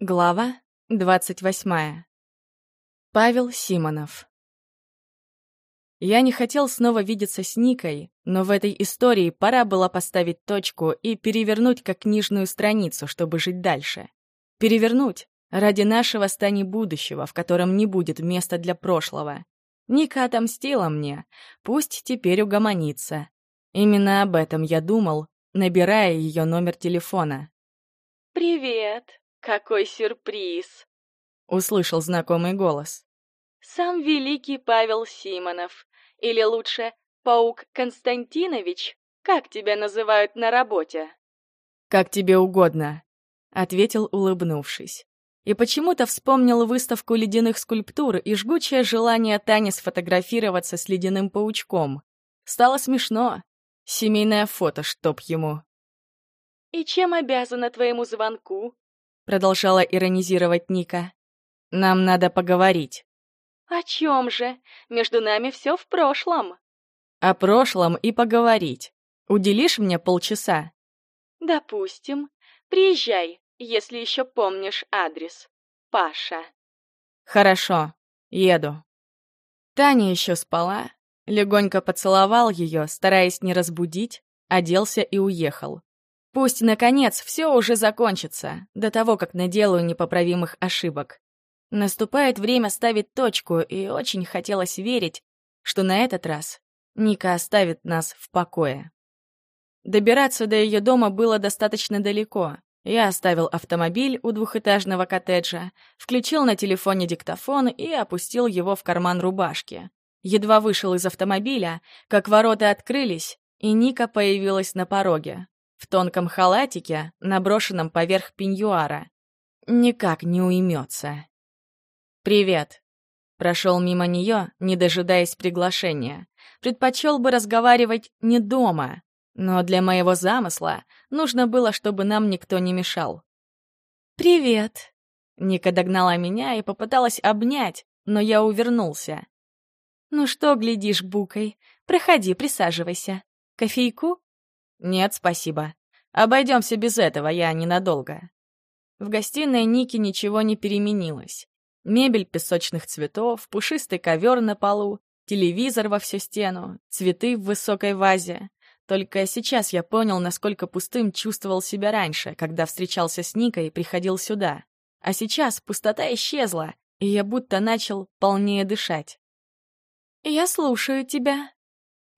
Глава двадцать восьмая. Павел Симонов. Я не хотел снова видеться с Никой, но в этой истории пора было поставить точку и перевернуть как книжную страницу, чтобы жить дальше. Перевернуть ради нашего стани будущего, в котором не будет места для прошлого. Ника отомстила мне, пусть теперь угомонится. Именно об этом я думал, набирая ее номер телефона. «Привет!» «Какой сюрприз!» — услышал знакомый голос. «Сам великий Павел Симонов, или лучше, Паук Константинович, как тебя называют на работе?» «Как тебе угодно», — ответил, улыбнувшись. И почему-то вспомнил выставку ледяных скульптур и жгучее желание Тани сфотографироваться с ледяным паучком. Стало смешно. Семейное фото, чтоб ему. «И чем обязана твоему звонку?» Продолжала иронизировать Ника. Нам надо поговорить. О чем же? Между нами все в прошлом. О прошлом и поговорить. Уделишь мне полчаса? Допустим. Приезжай, если еще помнишь адрес. Паша. Хорошо, еду. Таня еще спала. Легонько поцеловал ее, стараясь не разбудить, оделся и уехал. Пусть, наконец, все уже закончится, до того, как наделаю непоправимых ошибок. Наступает время ставить точку, и очень хотелось верить, что на этот раз Ника оставит нас в покое. Добираться до ее дома было достаточно далеко. Я оставил автомобиль у двухэтажного коттеджа, включил на телефоне диктофон и опустил его в карман рубашки. Едва вышел из автомобиля, как ворота открылись, и Ника появилась на пороге в тонком халатике, наброшенном поверх пеньюара. Никак не уймется. «Привет». Прошел мимо нее, не дожидаясь приглашения. Предпочел бы разговаривать не дома, но для моего замысла нужно было, чтобы нам никто не мешал. «Привет». Ника догнала меня и попыталась обнять, но я увернулся. «Ну что глядишь букой? Проходи, присаживайся. Кофейку?» «Нет, спасибо. Обойдемся без этого, я ненадолго». В гостиной Ники ничего не переменилось. Мебель песочных цветов, пушистый ковер на полу, телевизор во всю стену, цветы в высокой вазе. Только сейчас я понял, насколько пустым чувствовал себя раньше, когда встречался с Никой и приходил сюда. А сейчас пустота исчезла, и я будто начал полнее дышать. «Я слушаю тебя»,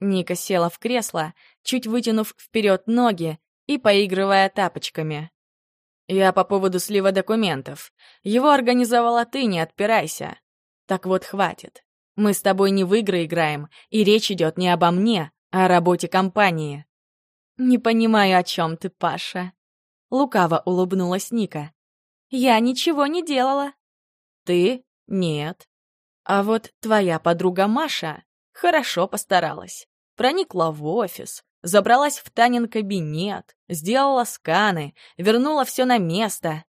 Ника села в кресло, чуть вытянув вперед ноги и поигрывая тапочками. «Я по поводу слива документов. Его организовала ты, не отпирайся. Так вот, хватит. Мы с тобой не в игры играем, и речь идет не обо мне, а о работе компании». «Не понимаю, о чем ты, Паша». Лукаво улыбнулась Ника. «Я ничего не делала». «Ты? Нет. А вот твоя подруга Маша хорошо постаралась проникла в офис, забралась в Танин кабинет, сделала сканы, вернула все на место.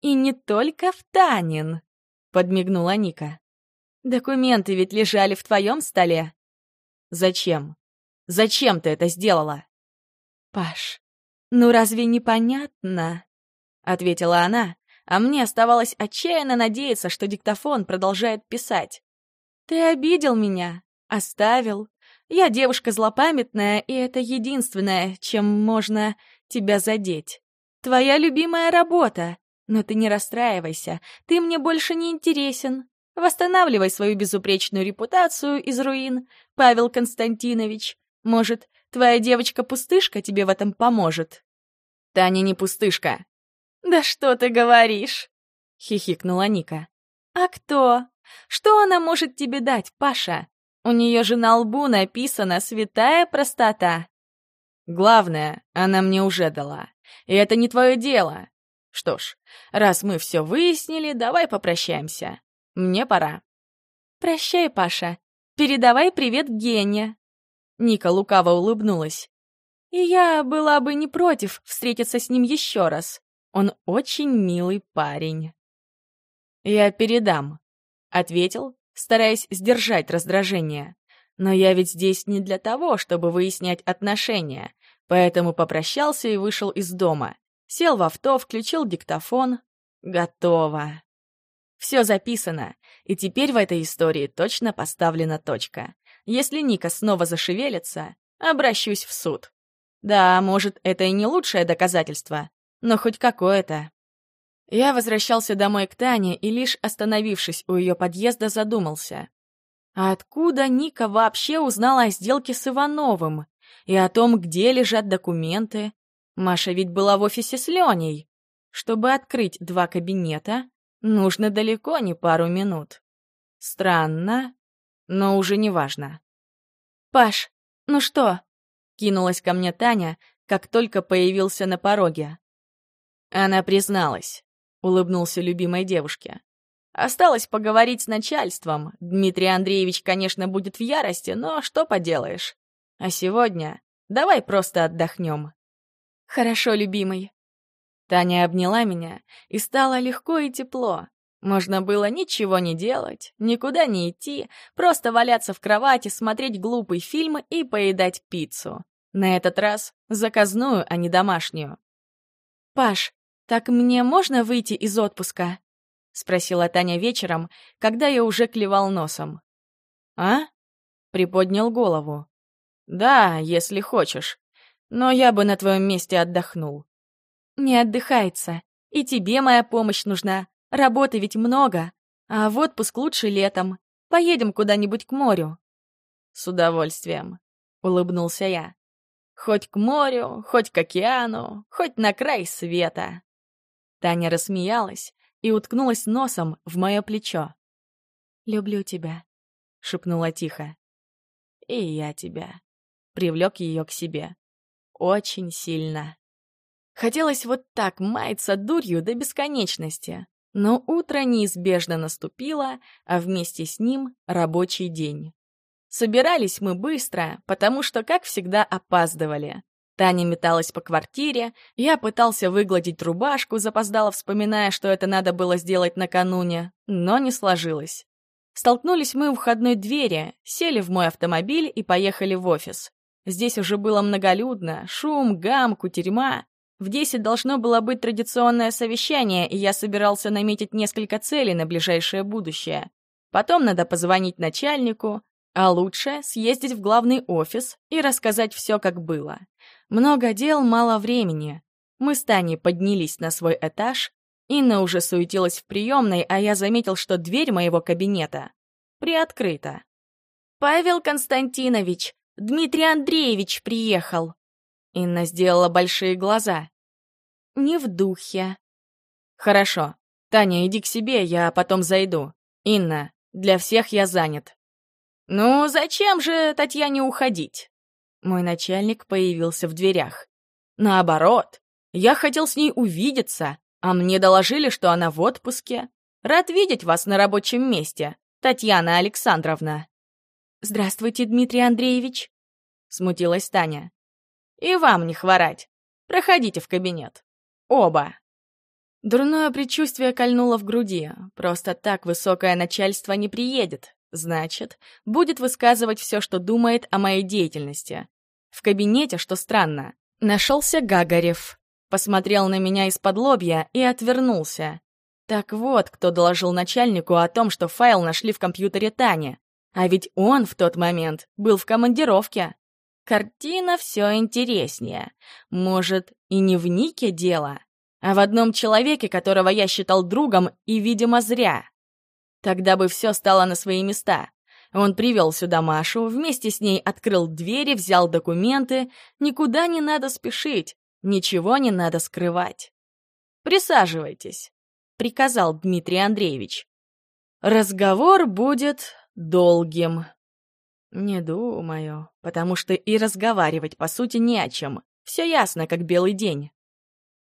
«И не только в Танин», — подмигнула Ника. «Документы ведь лежали в твоем столе». «Зачем? Зачем ты это сделала?» «Паш, ну разве не понятно?» — ответила она, а мне оставалось отчаянно надеяться, что диктофон продолжает писать. «Ты обидел меня, оставил, я девушка злопамятная, и это единственное, чем можно тебя задеть. Твоя любимая работа. Но ты не расстраивайся, ты мне больше не интересен. Восстанавливай свою безупречную репутацию из руин, Павел Константинович. Может, твоя девочка-пустышка тебе в этом поможет?» «Таня не пустышка». «Да что ты говоришь?» — хихикнула Ника. «А кто? Что она может тебе дать, Паша? У нее же на лбу написано «Святая простота». Главное, она мне уже дала. И это не твое дело. Что ж, раз мы все выяснили, давай попрощаемся. Мне пора. Прощай, Паша. Передавай привет Гене. Ника лукаво улыбнулась. И я была бы не против встретиться с ним еще раз. Он очень милый парень. Я передам, — ответил, стараясь сдержать раздражение. Но я ведь здесь не для того, чтобы выяснять отношения, поэтому попрощался и вышел из дома. Сел в авто, включил диктофон. Готово. Все записано, и теперь в этой истории точно поставлена точка. Если Ника снова зашевелится, обращусь в суд. Да, может, это и не лучшее доказательство, но хоть какое-то. Я возвращался домой к Тане и лишь остановившись у ее подъезда, задумался. А откуда Ника вообще узнала о сделке с Ивановым? И о том, где лежат документы? Маша ведь была в офисе с Леней. Чтобы открыть два кабинета, нужно далеко не пару минут. Странно, но уже не важно. «Паш, ну что?» — кинулась ко мне Таня, как только появился на пороге. Она призналась, улыбнулся любимой девушке. Осталось поговорить с начальством. Дмитрий Андреевич, конечно, будет в ярости, но что поделаешь. А сегодня давай просто отдохнем. Хорошо, любимый. Таня обняла меня, и стало легко и тепло. Можно было ничего не делать, никуда не идти, просто валяться в кровати, смотреть глупый фильм и поедать пиццу. На этот раз заказную, а не домашнюю. «Паш, так мне можно выйти из отпуска?» — спросила Таня вечером, когда я уже клевал носом. «А?» — приподнял голову. «Да, если хочешь. Но я бы на твоем месте отдохнул». «Не отдыхается. И тебе моя помощь нужна. Работы ведь много. А в отпуск лучше летом. Поедем куда-нибудь к морю». «С удовольствием», — улыбнулся я. «Хоть к морю, хоть к океану, хоть на край света». Таня рассмеялась и уткнулась носом в мое плечо. «Люблю тебя», — шепнула тихо. «И я тебя», — привлек ее к себе. «Очень сильно». Хотелось вот так маяться дурью до бесконечности. Но утро неизбежно наступило, а вместе с ним рабочий день. Собирались мы быстро, потому что, как всегда, опаздывали. Таня металась по квартире, я пытался выгладить рубашку, запоздало вспоминая, что это надо было сделать накануне, но не сложилось. Столкнулись мы у входной двери, сели в мой автомобиль и поехали в офис. Здесь уже было многолюдно, шум, гам, кутерьма. В десять должно было быть традиционное совещание, и я собирался наметить несколько целей на ближайшее будущее. Потом надо позвонить начальнику, а лучше съездить в главный офис и рассказать все, как было. Много дел, мало времени. Мы с Таней поднялись на свой этаж. Инна уже суетилась в приемной, а я заметил, что дверь моего кабинета приоткрыта. «Павел Константинович, Дмитрий Андреевич приехал!» Инна сделала большие глаза. «Не в духе». «Хорошо. Таня, иди к себе, я потом зайду. Инна, для всех я занят». «Ну, зачем же Татьяне уходить?» Мой начальник появился в дверях. «Наоборот, я хотел с ней увидеться, а мне доложили, что она в отпуске. Рад видеть вас на рабочем месте, Татьяна Александровна». «Здравствуйте, Дмитрий Андреевич», — смутилась Таня. И вам не хворать. Проходите в кабинет. Оба. Дурное предчувствие кольнуло в груди. Просто так высокое начальство не приедет. Значит, будет высказывать все, что думает о моей деятельности. В кабинете, что странно, нашелся Гагарев. Посмотрел на меня из-под лобья и отвернулся. Так вот, кто доложил начальнику о том, что файл нашли в компьютере Тани. А ведь он в тот момент был в командировке. Картина все интереснее. Может, и не в Нике дело, а в одном человеке, которого я считал другом и, видимо, зря. Тогда бы все стало на свои места. Он привел сюда Машу, вместе с ней открыл двери, взял документы. Никуда не надо спешить, ничего не надо скрывать. «Присаживайтесь», — приказал Дмитрий Андреевич. «Разговор будет долгим». «Не думаю, потому что и разговаривать, по сути, не о чем. Все ясно, как белый день.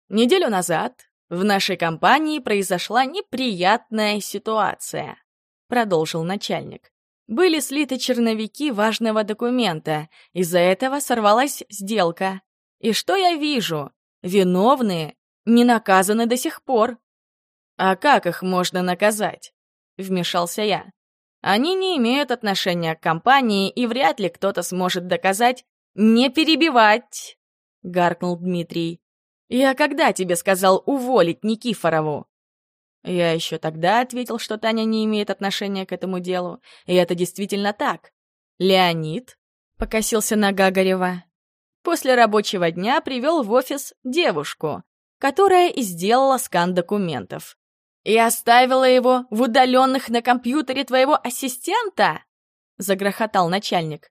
Неделю назад в нашей компании произошла неприятная ситуация», — продолжил начальник. «Были слиты черновики важного документа, из-за этого сорвалась сделка. И что я вижу? Виновные не наказаны до сих пор». «А как их можно наказать?» — вмешался я. Они не имеют отношения к компании, и вряд ли кто-то сможет доказать «не перебивать», — гаркнул Дмитрий. «Я когда тебе сказал уволить Никифорову?» Я еще тогда ответил, что Таня не имеет отношения к этому делу, и это действительно так. Леонид покосился на Гагарева. После рабочего дня привел в офис девушку, которая и сделала скан документов. «И оставила его в удаленных на компьютере твоего ассистента?» — загрохотал начальник.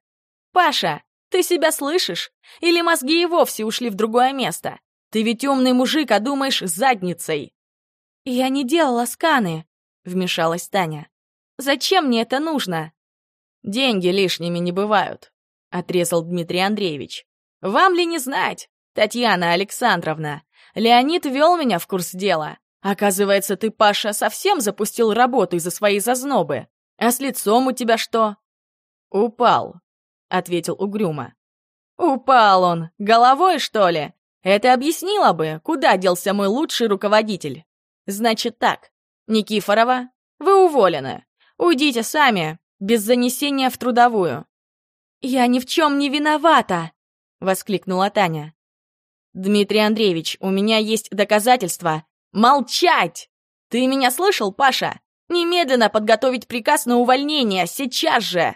«Паша, ты себя слышишь? Или мозги и вовсе ушли в другое место? Ты ведь умный мужик, а думаешь задницей!» «Я не делала сканы», — вмешалась Таня. «Зачем мне это нужно?» «Деньги лишними не бывают», — отрезал Дмитрий Андреевич. «Вам ли не знать, Татьяна Александровна? Леонид вел меня в курс дела. Оказывается, ты, Паша, совсем запустил работу из-за своей зазнобы. А с лицом у тебя что?» «Упал», — ответил угрюмо. «Упал он! Головой, что ли? Это объяснило бы, куда делся мой лучший руководитель. Значит так, Никифорова, вы уволены. Уйдите сами, без занесения в трудовую». «Я ни в чем не виновата!» — воскликнула Таня. «Дмитрий Андреевич, у меня есть доказательства. Молчать! Ты меня слышал, Паша? Немедленно подготовить приказ на увольнение, сейчас же!»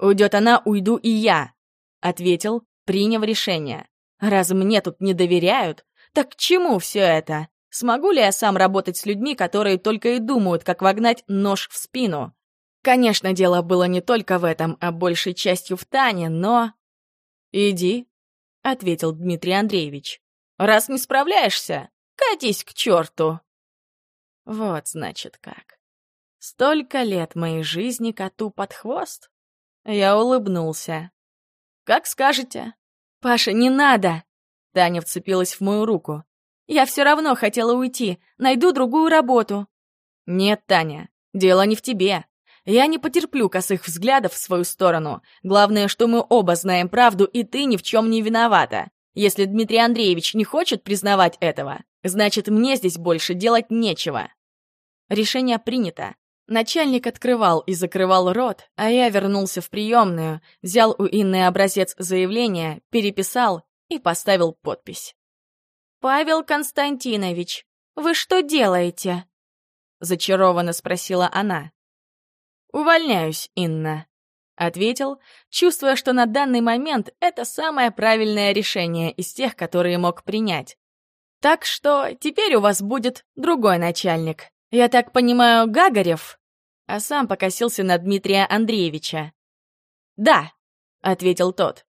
«Уйдет она, уйду и я», — ответил, приняв решение. «Раз мне тут не доверяют, так к чему все это? Смогу ли я сам работать с людьми, которые только и думают, как вогнать нож в спину? Конечно, дело было не только в этом, а большей частью в Тане, но... «Иди», — ответил Дмитрий Андреевич. «Раз не справляешься, катись к черту!» Вот, значит, как. Столько лет моей жизни коту под хвост? Я улыбнулся. «Как скажете». «Паша, не надо!» Таня вцепилась в мою руку. «Я все равно хотела уйти. Найду другую работу». «Нет, Таня, дело не в тебе. Я не потерплю косых взглядов в свою сторону. Главное, что мы оба знаем правду, и ты ни в чем не виновата. Если Дмитрий Андреевич не хочет признавать этого, значит, мне здесь больше делать нечего». Решение принято. Начальник открывал и закрывал рот, а я вернулся в приемную, взял у Инны образец заявления, переписал и поставил подпись. «Павел Константинович, вы что делаете?» Зачарованно спросила она. «Увольняюсь, Инна», — ответил, чувствуя, что на данный момент это самое правильное решение из тех, которые мог принять. «Так что теперь у вас будет другой начальник». «Я так понимаю, Гагарев?» А сам покосился на Дмитрия Андреевича. «Да», — ответил тот.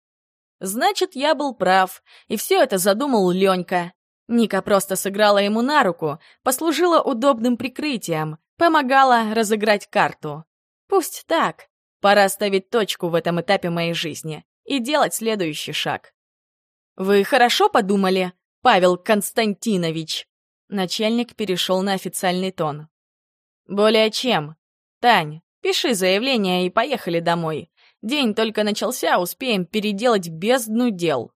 «Значит, я был прав, и все это задумал Ленька. Ника просто сыграла ему на руку, послужила удобным прикрытием, помогала разыграть карту. Пусть так. Пора ставить точку в этом этапе моей жизни и делать следующий шаг. «Вы хорошо подумали, Павел Константинович?» Начальник перешел на официальный тон. «Более чем. Тань, пиши заявление и поехали домой. День только начался, успеем переделать бездну дел».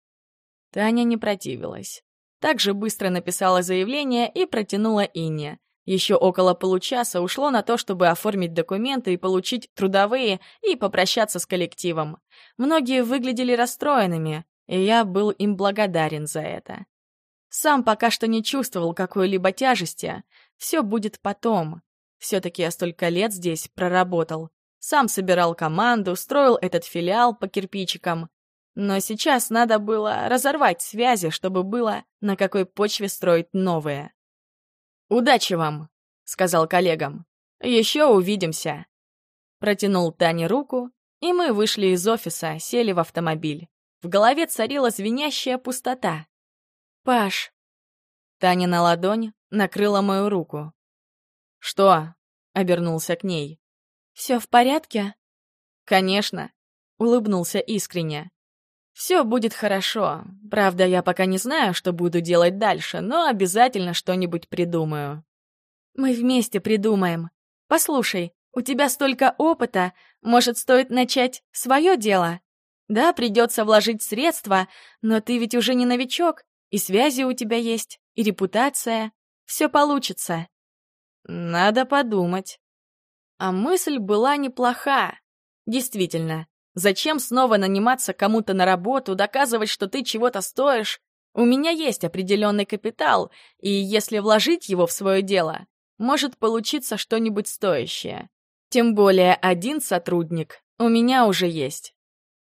Таня не противилась. Также быстро написала заявление и протянула Инне. Еще около получаса ушло на то, чтобы оформить документы и получить трудовые и попрощаться с коллективом. Многие выглядели расстроенными, и я был им благодарен за это. Сам пока что не чувствовал какой-либо тяжести. Все будет потом. Все-таки я столько лет здесь проработал. Сам собирал команду, строил этот филиал по кирпичикам. Но сейчас надо было разорвать связи, чтобы было на какой почве строить новые. «Удачи вам», — сказал коллегам. «Еще увидимся». Протянул Тане руку, и мы вышли из офиса, сели в автомобиль. В голове царила звенящая пустота. «Паш!» Таня на ладонь накрыла мою руку. «Что?» — обернулся к ней. «Все в порядке?» «Конечно», — улыбнулся искренне. «Все будет хорошо. Правда, я пока не знаю, что буду делать дальше, но обязательно что-нибудь придумаю». «Мы вместе придумаем. Послушай, у тебя столько опыта, может, стоит начать свое дело? Да, придется вложить средства, но ты ведь уже не новичок, и связи у тебя есть, и репутация. Все получится. Надо подумать. А мысль была неплоха. Действительно, зачем снова наниматься кому-то на работу, доказывать, что ты чего-то стоишь? У меня есть определенный капитал, и если вложить его в свое дело, может получиться что-нибудь стоящее. Тем более один сотрудник у меня уже есть.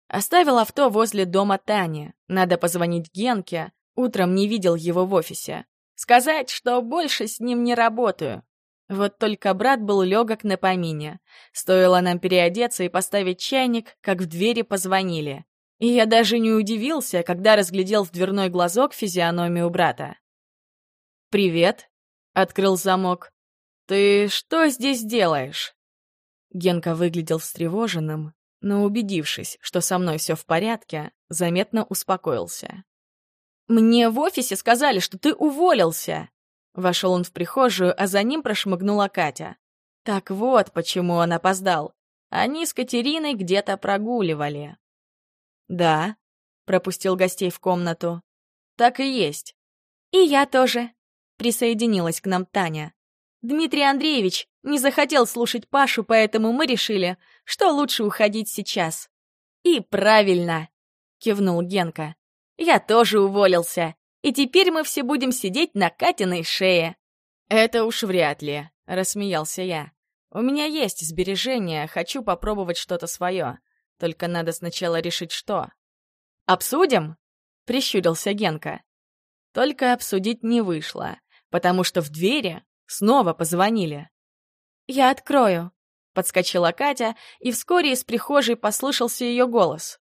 Оставил авто возле дома Тани. Надо позвонить Генке. Утром не видел его в офисе. Сказать, что больше с ним не работаю. Вот только брат был легок на помине. Стоило нам переодеться и поставить чайник, как в двери позвонили. И я даже не удивился, когда разглядел в дверной глазок физиономию брата. «Привет», — открыл замок. «Ты что здесь делаешь?» Генка выглядел встревоженным, но, убедившись, что со мной все в порядке, заметно успокоился. «Мне в офисе сказали, что ты уволился!» Вошел он в прихожую, а за ним прошмыгнула Катя. Так вот, почему он опоздал. Они с Катериной где-то прогуливали. «Да», — пропустил гостей в комнату. «Так и есть». «И я тоже», — присоединилась к нам Таня. «Дмитрий Андреевич не захотел слушать Пашу, поэтому мы решили, что лучше уходить сейчас». «И правильно», — кивнул Генка. «Я тоже уволился и теперь мы все будем сидеть на Катиной шее». «Это уж вряд ли», — рассмеялся я. «У меня есть сбережения, хочу попробовать что-то свое. Только надо сначала решить, что». «Обсудим?» — прищурился Генка. Только обсудить не вышло, потому что в двери снова позвонили. «Я открою», — подскочила Катя, и вскоре из прихожей послышался ее голос.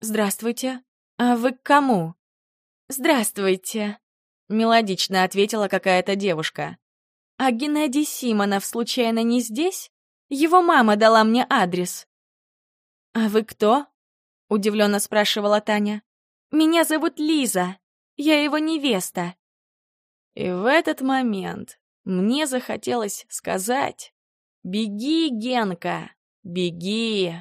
«Здравствуйте. А вы к кому?» «Здравствуйте», — мелодично ответила какая-то девушка. «А Геннадий Симонов случайно не здесь? Его мама дала мне адрес». «А вы кто?» — удивленно спрашивала Таня. «Меня зовут Лиза. Я его невеста». И в этот момент мне захотелось сказать «Беги, Генка, беги!»